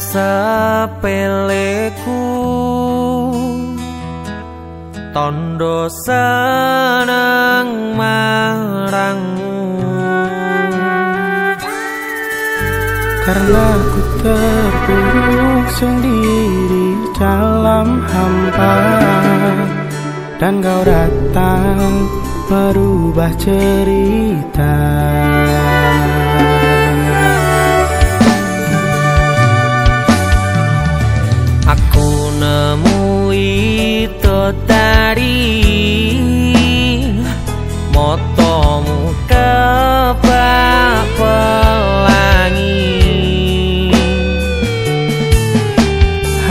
sepeleku tondo seneng marangmu karena ku terpuruk sendiri dalam hampa dan kau datang merubah cerita.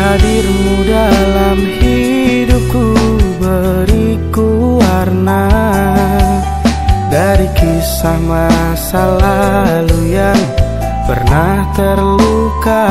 Hadirmu dalam hidupku beriku warna dari kisah masa lalu yang pernah terluka.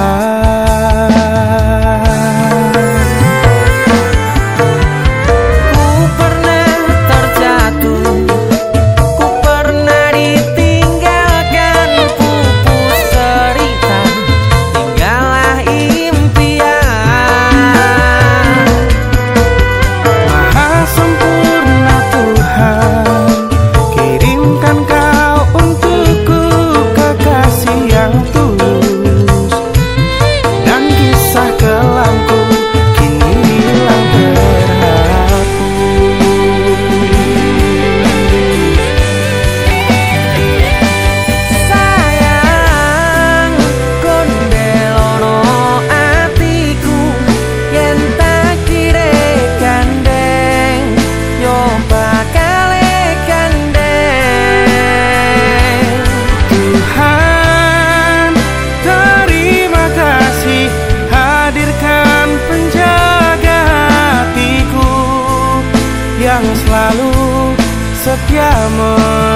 ti amo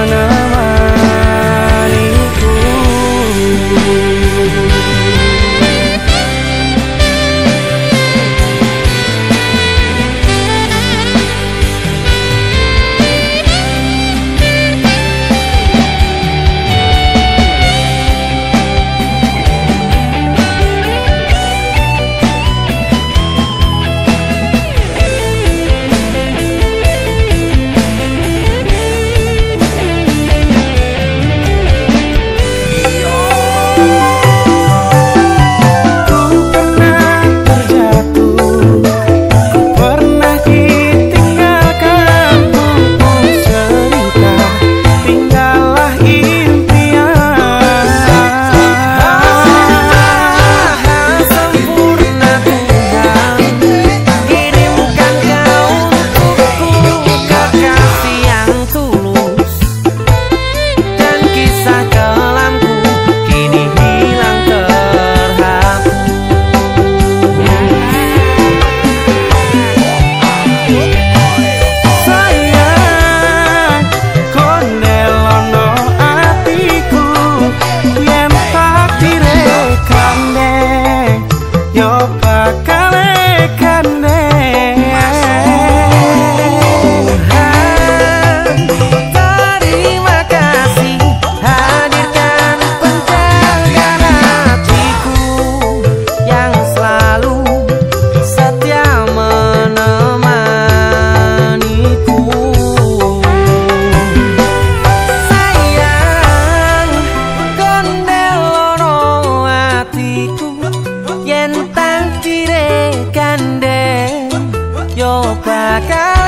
like I